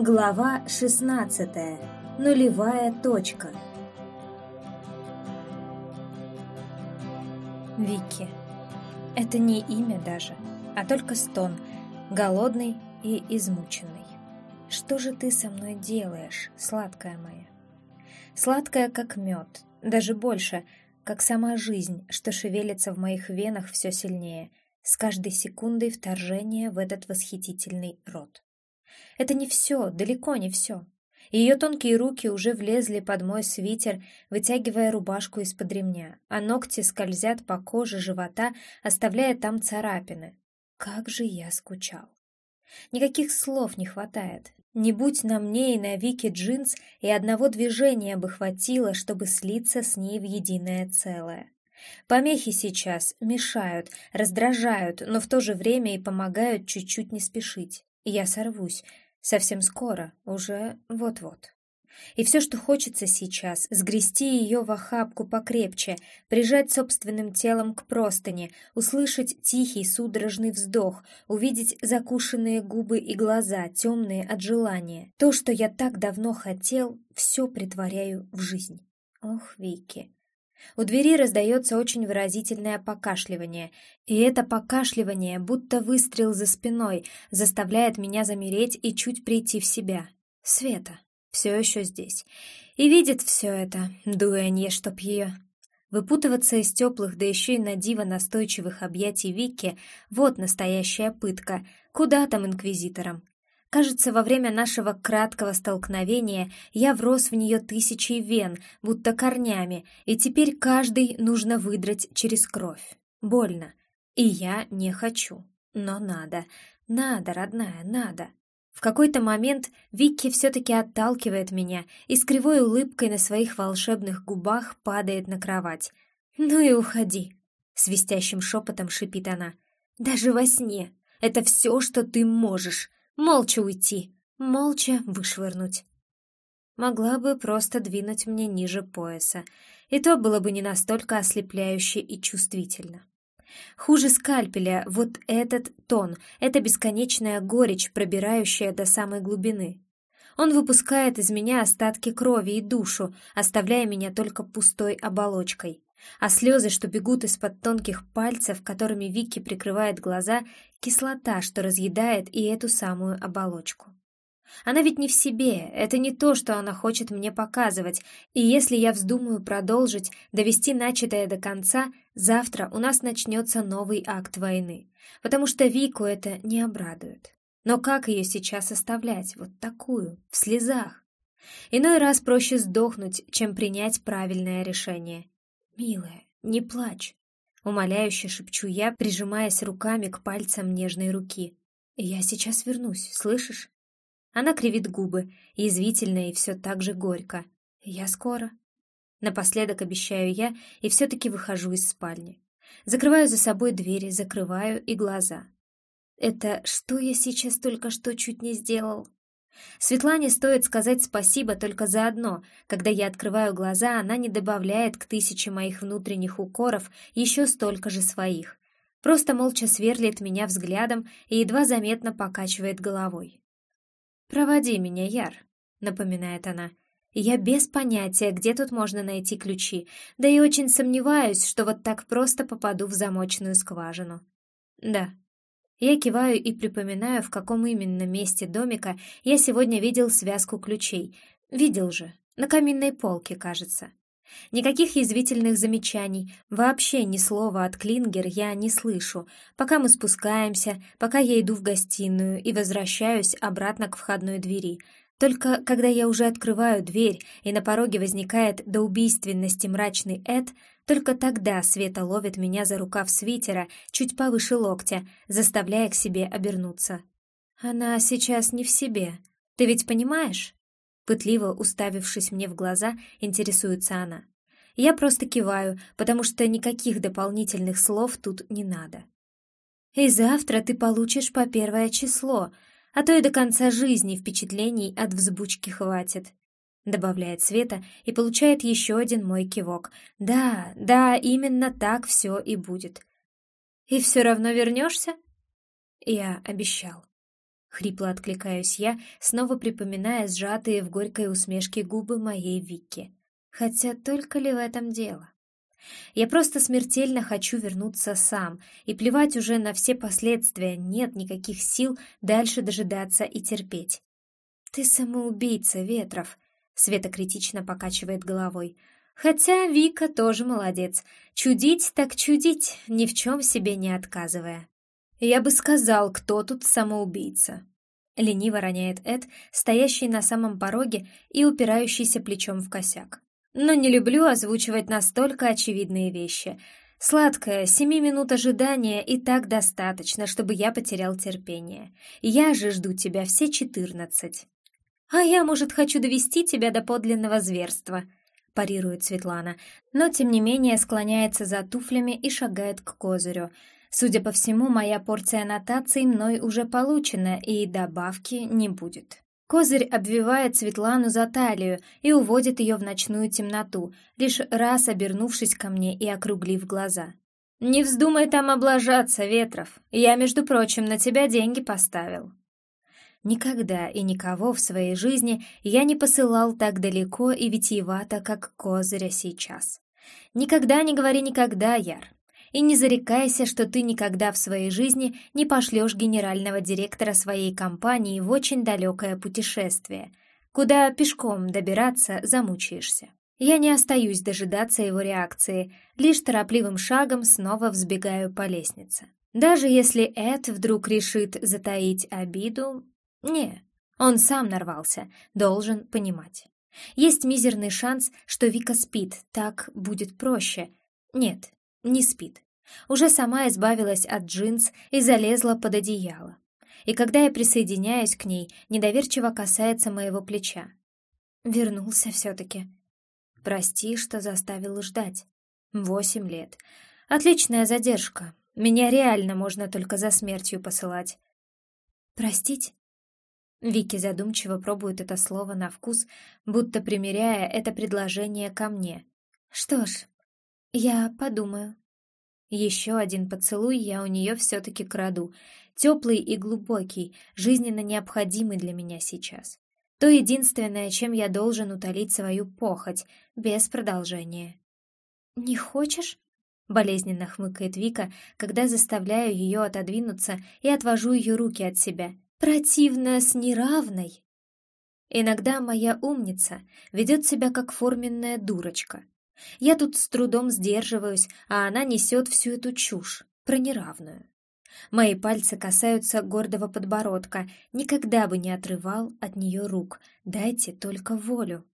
Глава 16. Нулевая точка. Вики. Это не имя даже, а только стон, голодный и измученный. Что же ты со мной делаешь, сладкая моя? Сладкая, как мед, даже больше, как сама жизнь, что шевелится в моих венах все сильнее, с каждой секундой вторжения в этот восхитительный рот. Это не все, далеко не все. Ее тонкие руки уже влезли под мой свитер, вытягивая рубашку из-под ремня, а ногти скользят по коже живота, оставляя там царапины. Как же я скучал. Никаких слов не хватает. Не будь на мне и на Вике джинс, и одного движения бы хватило, чтобы слиться с ней в единое целое. Помехи сейчас мешают, раздражают, но в то же время и помогают чуть-чуть не спешить. Я сорвусь. Совсем скоро, уже вот-вот. И все, что хочется сейчас, сгрести ее в охапку покрепче, прижать собственным телом к простыне, услышать тихий судорожный вздох, увидеть закушенные губы и глаза, темные от желания. То, что я так давно хотел, все притворяю в жизнь. Ох, Вики, у двери раздается очень выразительное покашливание, и это покашливание, будто выстрел за спиной, заставляет меня замереть и чуть прийти в себя. Света все еще здесь. И видит все это, дуэнье, чтоб ее... Выпутываться из теплых, да еще и на диво настойчивых объятий Вики — вот настоящая пытка. Куда там инквизиторам? Кажется, во время нашего краткого столкновения я врос в нее тысячей вен, будто корнями, и теперь каждый нужно выдрать через кровь. Больно. И я не хочу. Но надо. Надо, родная, надо. В какой-то момент Викки все-таки отталкивает меня и с кривой улыбкой на своих волшебных губах падает на кровать. «Ну и уходи», — свистящим шепотом шипит она. «Даже во сне. Это все, что ты можешь. Молча уйти, молча вышвырнуть. Могла бы просто двинуть мне ниже пояса, и то было бы не настолько ослепляюще и чувствительно. Хуже скальпеля вот этот тон, эта бесконечная горечь, пробирающая до самой глубины. Он выпускает из меня остатки крови и душу, оставляя меня только пустой оболочкой. А слезы, что бегут из-под тонких пальцев, которыми Вики прикрывает глаза, кислота, что разъедает и эту самую оболочку. Она ведь не в себе, это не то, что она хочет мне показывать, и если я вздумаю продолжить, довести начатое до конца, завтра у нас начнется новый акт войны, потому что Вику это не обрадует. Но как ее сейчас оставлять, вот такую, в слезах? Иной раз проще сдохнуть, чем принять правильное решение. «Милая, не плачь!» — умоляюще шепчу я, прижимаясь руками к пальцам нежной руки. «Я сейчас вернусь, слышишь?» Она кривит губы, язвительно и все так же горько. «Я скоро». Напоследок обещаю я и все-таки выхожу из спальни. Закрываю за собой двери, закрываю и глаза. Это что я сейчас только что чуть не сделал? Светлане стоит сказать спасибо только за одно. Когда я открываю глаза, она не добавляет к тысяче моих внутренних укоров еще столько же своих. Просто молча сверлит меня взглядом и едва заметно покачивает головой. «Проводи меня, Яр», — напоминает она. «Я без понятия, где тут можно найти ключи, да и очень сомневаюсь, что вот так просто попаду в замочную скважину». «Да», я киваю и припоминаю, в каком именно месте домика я сегодня видел связку ключей. Видел же, на каминной полке, кажется. Никаких язвительных замечаний, вообще ни слова от Клингер я не слышу, пока мы спускаемся, пока я иду в гостиную и возвращаюсь обратно к входной двери — только когда я уже открываю дверь, и на пороге возникает до убийственности мрачный Эд, только тогда Света ловит меня за рукав свитера чуть повыше локтя, заставляя к себе обернуться. Она сейчас не в себе. Ты ведь понимаешь? Пытливо уставившись мне в глаза, интересуется она. Я просто киваю, потому что никаких дополнительных слов тут не надо. «И завтра ты получишь по первое число», а то и до конца жизни впечатлений от взбучки хватит», — добавляет Света и получает еще один мой кивок. «Да, да, именно так все и будет». «И все равно вернешься?» «Я обещал». Хрипло откликаюсь я, снова припоминая сжатые в горькой усмешке губы моей Вики. Хотя только ли в этом дело? Я просто смертельно хочу вернуться сам, и плевать уже на все последствия, нет никаких сил дальше дожидаться и терпеть. «Ты самоубийца, Ветров», — Света критично покачивает головой. «Хотя Вика тоже молодец. Чудить так чудить, ни в чем себе не отказывая». «Я бы сказал, кто тут самоубийца», — лениво роняет Эд, стоящий на самом пороге и упирающийся плечом в косяк. «Но не люблю озвучивать настолько очевидные вещи. Сладкая, семи минут ожидания и так достаточно, чтобы я потерял терпение. Я же жду тебя все четырнадцать». «А я, может, хочу довести тебя до подлинного зверства», — парирует Светлана, но, тем не менее, склоняется за туфлями и шагает к козырю. Судя по всему, моя порция нотаций мной уже получена, и добавки не будет. Козырь обвивает Светлану за талию и уводит ее в ночную темноту, лишь раз обернувшись ко мне и округлив глаза. «Не вздумай там облажаться, Ветров. Я, между прочим, на тебя деньги поставил». Никогда и никого в своей жизни я не посылал так далеко и витиевато, как Козыря сейчас. Никогда не говори никогда, Яр. И не зарекайся, что ты никогда в своей жизни не пошлешь генерального директора своей компании в очень далекое путешествие, куда пешком добираться замучаешься. Я не остаюсь дожидаться его реакции, лишь торопливым шагом снова взбегаю по лестнице. Даже если Эд вдруг решит затаить обиду, не, он сам нарвался, должен понимать. Есть мизерный шанс, что Вика спит, так будет проще. Нет, не спит. Уже сама избавилась от джинс и залезла под одеяло. И когда я присоединяюсь к ней, недоверчиво касается моего плеча. Вернулся все-таки. Прости, что заставил ждать. Восемь лет. Отличная задержка. Меня реально можно только за смертью посылать. Простить? Вики задумчиво пробует это слово на вкус, будто примеряя это предложение ко мне. Что ж, я подумаю. Еще один поцелуй я у нее все-таки краду, теплый и глубокий, жизненно необходимый для меня сейчас. То единственное, чем я должен утолить свою похоть, без продолжения. «Не хочешь?» — болезненно хмыкает Вика, когда заставляю ее отодвинуться и отвожу ее руки от себя — Противно с неравной. Иногда моя умница ведет себя как форменная дурочка. Я тут с трудом сдерживаюсь, а она несет всю эту чушь про неравную. Мои пальцы касаются гордого подбородка, никогда бы не отрывал от нее рук, дайте только волю.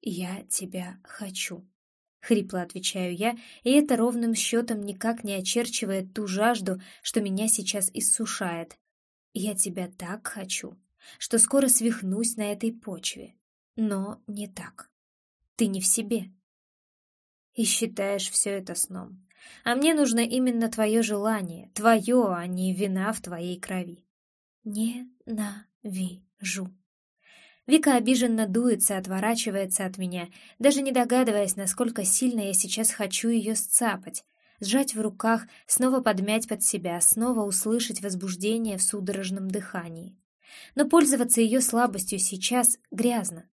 «Я тебя хочу», — хрипло отвечаю я, и это ровным счетом никак не очерчивает ту жажду, что меня сейчас иссушает. Я тебя так хочу, что скоро свихнусь на этой почве. Но не так. Ты не в себе. И считаешь все это сном. А мне нужно именно твое желание, твое, а не вина в твоей крови. Не на Ненавижу. Вика обиженно дуется, отворачивается от меня, даже не догадываясь, насколько сильно я сейчас хочу ее сцапать, сжать в руках, снова подмять под себя, снова услышать возбуждение в судорожном дыхании. Но пользоваться ее слабостью сейчас грязно.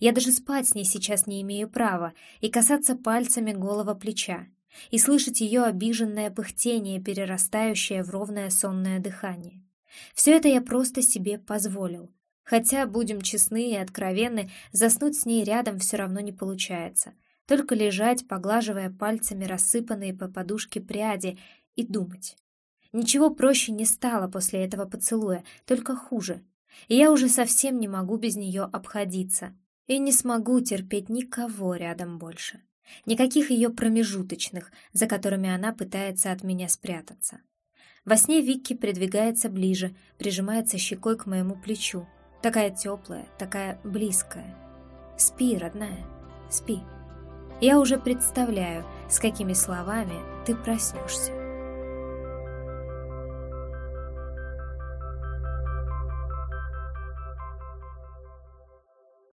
Я даже спать с ней сейчас не имею права и касаться пальцами голого плеча, и слышать ее обиженное пыхтение, перерастающее в ровное сонное дыхание. Все это я просто себе позволил. Хотя, будем честны и откровенны, заснуть с ней рядом все равно не получается — только лежать, поглаживая пальцами рассыпанные по подушке пряди, и думать. Ничего проще не стало после этого поцелуя, только хуже. И я уже совсем не могу без нее обходиться. И не смогу терпеть никого рядом больше. Никаких ее промежуточных, за которыми она пытается от меня спрятаться. Во сне Викки придвигается ближе, прижимается щекой к моему плечу. Такая теплая, такая близкая. Спи, родная, спи. Я уже представляю, с какими словами ты проснешься.